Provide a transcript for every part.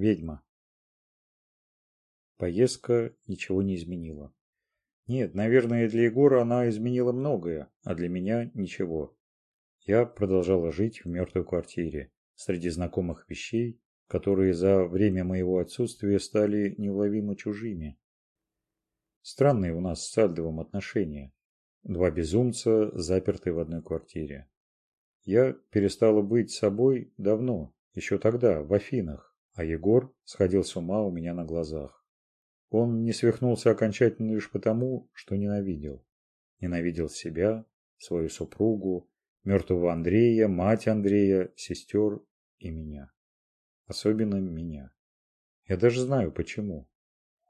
ведьма. Поездка ничего не изменила. Нет, наверное, для Егора она изменила многое, а для меня ничего. Я продолжала жить в мертвой квартире, среди знакомых вещей, которые за время моего отсутствия стали неуловимо чужими. Странные у нас с Сальдовым отношения. Два безумца, заперты в одной квартире. Я перестала быть собой давно, еще тогда, в Афинах а Егор сходил с ума у меня на глазах. Он не свихнулся окончательно лишь потому, что ненавидел. Ненавидел себя, свою супругу, мертвого Андрея, мать Андрея, сестер и меня. Особенно меня. Я даже знаю, почему.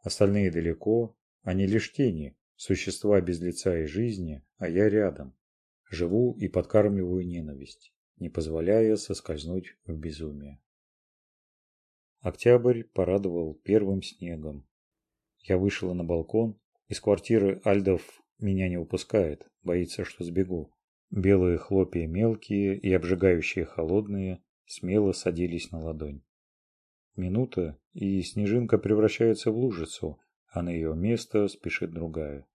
Остальные далеко, они лишь тени, существа без лица и жизни, а я рядом. Живу и подкармливаю ненависть, не позволяя соскользнуть в безумие. Октябрь порадовал первым снегом. Я вышла на балкон. Из квартиры Альдов меня не упускает, боится, что сбегу. Белые хлопья мелкие и обжигающие холодные смело садились на ладонь. Минута, и снежинка превращается в лужицу, а на ее место спешит другая.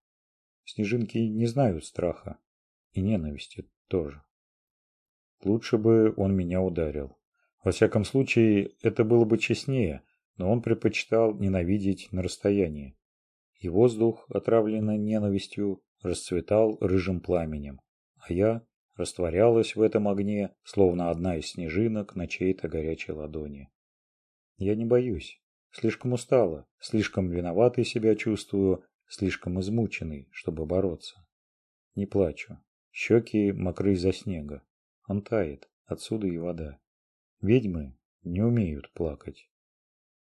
Снежинки не знают страха и ненависти тоже. Лучше бы он меня ударил. Во всяком случае, это было бы честнее, но он предпочитал ненавидеть на расстоянии. И воздух, отравленный ненавистью, расцветал рыжим пламенем, а я растворялась в этом огне, словно одна из снежинок на чьей-то горячей ладони. Я не боюсь. Слишком устала, слишком виноватой себя чувствую, слишком измученной, чтобы бороться. Не плачу. Щеки мокры из-за снега. Он тает, отсюда и вода ведьмы не умеют плакать